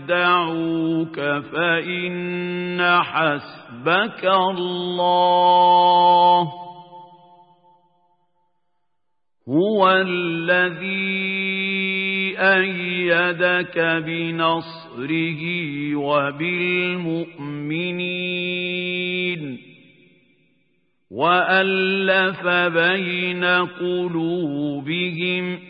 يَخْدَعُوكَ فَإِنَّ حَسْبَكَ اللَّهُ. هُوَ الَّذِي أَيَّدَكَ بِنَصْرِهِ وَبِالْمُؤْمِنِينَ. وَأَلَّفَ بَيْنَ قُلُوبِهِمْ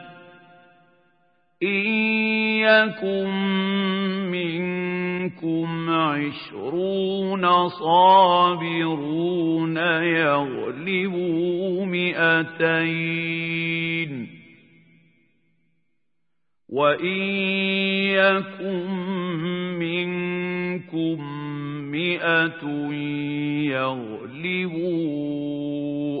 إِن يَكُن مِّنكُمْ عِشْرُونَ صَابِرُونَ يَغْلِبُوا مِائَتَيْنِ وَإِن يَكُن مِّنكُم مِّائَةٌ يَغْلِبُوا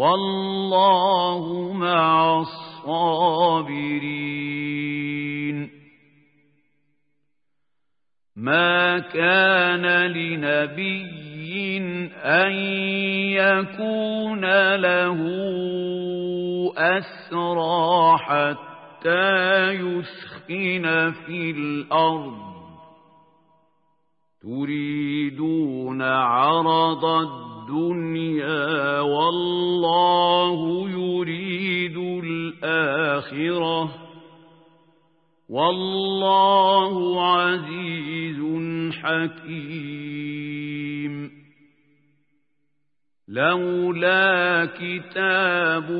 وَاللَّهُ مَعَ الصَّابِرِينَ. مَا كَانَ لِنَبِيٍّ أَن يَكُونَ لَهُ أَسْرَىٰ حَتَّىٰ يُسْخِنَ فِي الْأَرْضِ. تُرِيدُونَ عَرَضَ الدُّنْيَا وَاللَّهُ يُرِيدُ الْآخِرَةَ وَاللَّهُ عَزِيزٌ حَكِيمٌ. لولا كتاب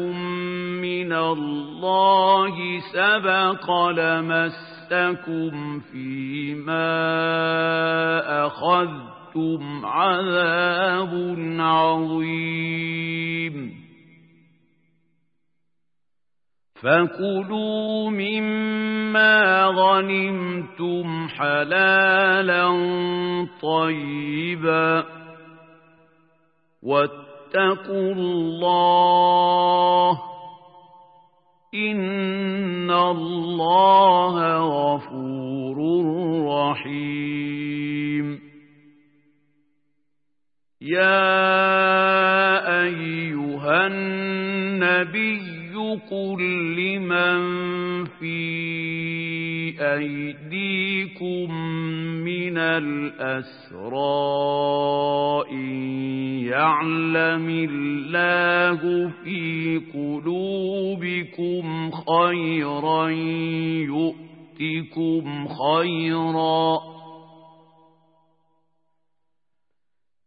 من الله سبق لمسكم فيما أخذتم عذاب عظيم. فكلوا مما غنمتم حلالا طيبا واتقوا الله إن الله غفور رحيم. يا أيها النبي قل لمن في أيديكم من الأسرى إن يعلم الله في قلوبكم خيرا يؤتكم خيرا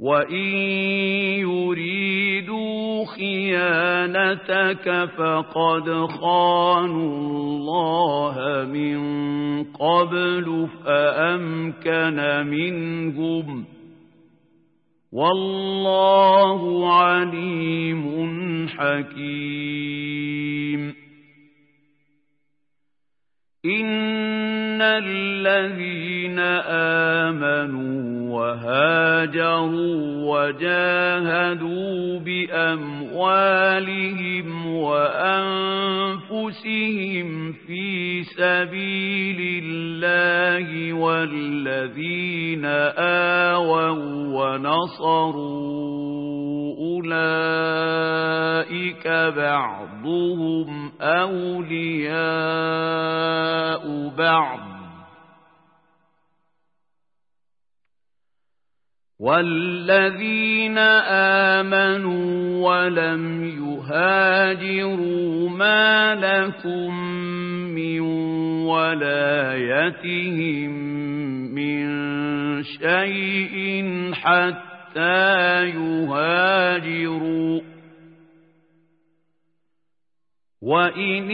وإن يريدوا خيانتك فقد خانوا الله من قبل فأمكن منهم والله عليم حكيم. إن الذين آمنوا وهاجروا وجاهدوا بأموالهم وأنفسهم في سبيل الله والذين آووا ونصروا أولئك بعضهم أولياء بعض والذين آمنوا ولم يهاجروا ما لكم من ولايتهم من شيء حتى يهاجروا وإن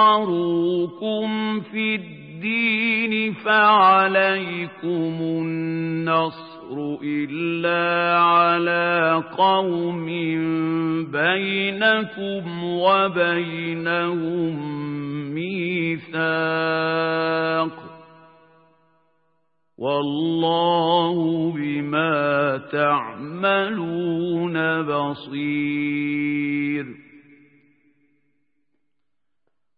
استنصروكم في الدين الدين فعليكم النصر إلا على قوم بينكم وبينهم ميثاق والله بما تعملون بصير